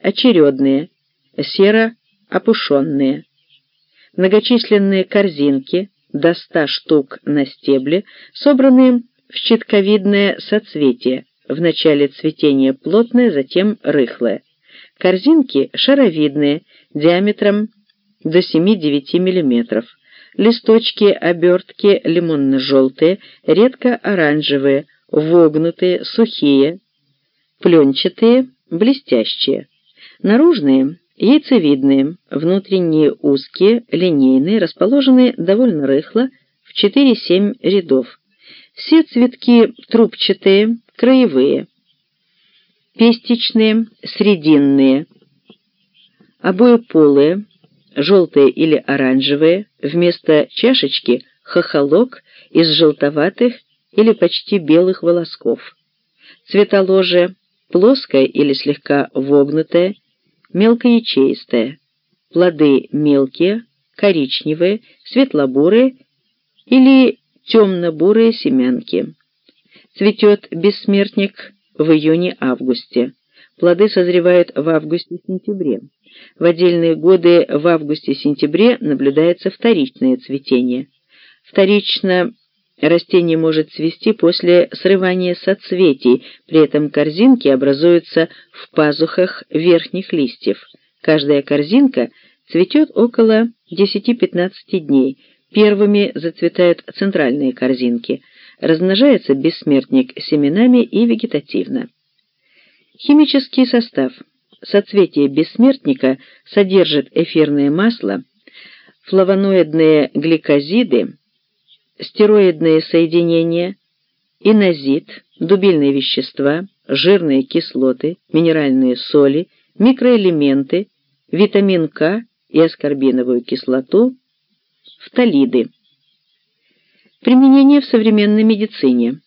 очередные, серо-опушенные. Многочисленные корзинки, до 100 штук на стебле, собранные в щитковидное соцветие, в начале цветения плотное, затем рыхлое. Корзинки шаровидные, диаметром до 7-9 мм. Листочки, обертки лимонно-желтые, редко оранжевые, вогнутые, сухие, пленчатые, блестящие. Наружные – яйцевидные, внутренние узкие, линейные, расположенные довольно рыхло, в 4-7 рядов. Все цветки трубчатые, краевые, пестичные, срединные, обоеполые, желтые или оранжевые, вместо чашечки – хохолок из желтоватых или почти белых волосков. Цветоложие – плоское или слегка вогнутое, мелкоячеистое. Плоды мелкие, коричневые, светлобурые или темно-бурые семянки. Цветет бессмертник в июне-августе. Плоды созревают в августе-сентябре. В отдельные годы в августе-сентябре наблюдается вторичное цветение. Вторично растение может цвести после срывания соцветий, при этом корзинки образуются в пазухах верхних листьев. Каждая корзинка цветет около 10-15 дней. Первыми зацветают центральные корзинки. Размножается бессмертник семенами и вегетативно. Химический состав – соцветие бессмертника содержит эфирное масло, флавоноидные гликозиды, стероидные соединения, инозит, дубильные вещества, жирные кислоты, минеральные соли, микроэлементы, витамин К и аскорбиновую кислоту, фталиды. Применение в современной медицине.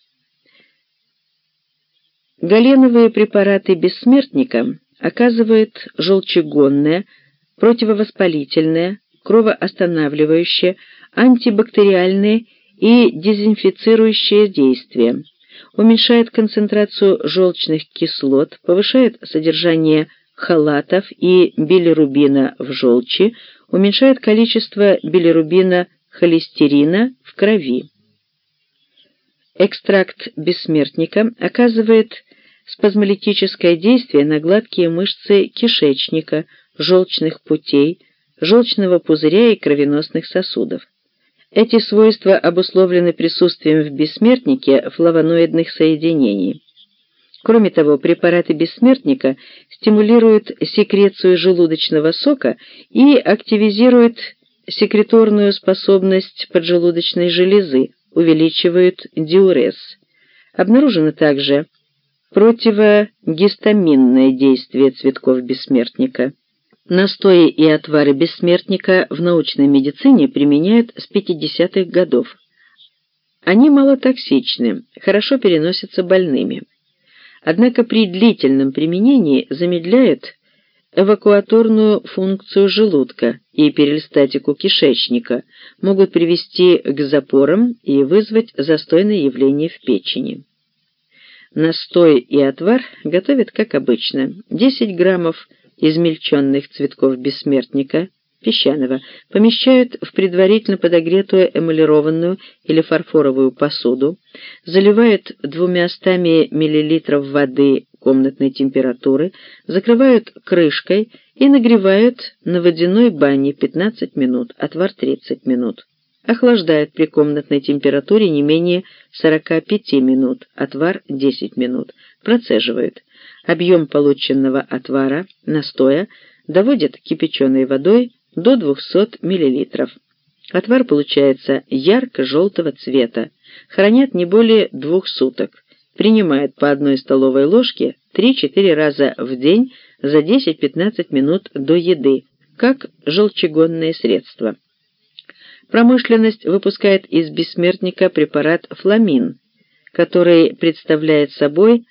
Галеновые препараты бессмертника оказывает желчегонное, противовоспалительное, кровоостанавливающее, антибактериальное и дезинфицирующее действие, уменьшает концентрацию желчных кислот, повышает содержание халатов и билирубина в желчи, уменьшает количество билирубина холестерина в крови. Экстракт бессмертника оказывает спазмолитическое действие на гладкие мышцы кишечника, желчных путей, желчного пузыря и кровеносных сосудов. Эти свойства обусловлены присутствием в бессмертнике флавоноидных соединений. Кроме того, препараты бессмертника стимулируют секрецию желудочного сока и активизируют секреторную способность поджелудочной железы, увеличивают диурез. Обнаружено также противогистаминное действие цветков бессмертника. Настои и отвары бессмертника в научной медицине применяют с 50-х годов. Они малотоксичны, хорошо переносятся больными. Однако при длительном применении замедляют эвакуаторную функцию желудка и перистатику кишечника, могут привести к запорам и вызвать застойное явление в печени. Настой и отвар готовят как обычно. 10 граммов измельченных цветков бессмертника, песчаного, помещают в предварительно подогретую эмалированную или фарфоровую посуду, заливают двумястами миллилитров воды комнатной температуры, закрывают крышкой и нагревают на водяной бане 15 минут, отвар 30 минут. Охлаждает при комнатной температуре не менее 45 минут, отвар 10 минут. Процеживает. Объем полученного отвара, настоя, доводит кипяченой водой до 200 мл. Отвар получается ярко-желтого цвета. Хранят не более двух суток. Принимает по одной столовой ложке 3-4 раза в день за 10-15 минут до еды, как желчегонное средство. Промышленность выпускает из бессмертника препарат фламин, который представляет собой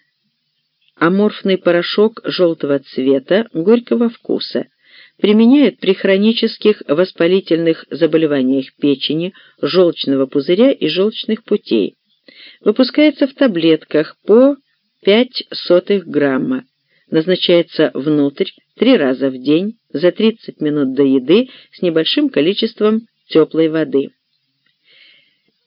аморфный порошок желтого цвета, горького вкуса. Применяют при хронических воспалительных заболеваниях печени, желчного пузыря и желчных путей. Выпускается в таблетках по 0,05 грамма. назначается внутрь три раза в день за 30 минут до еды с небольшим количеством теплой воды.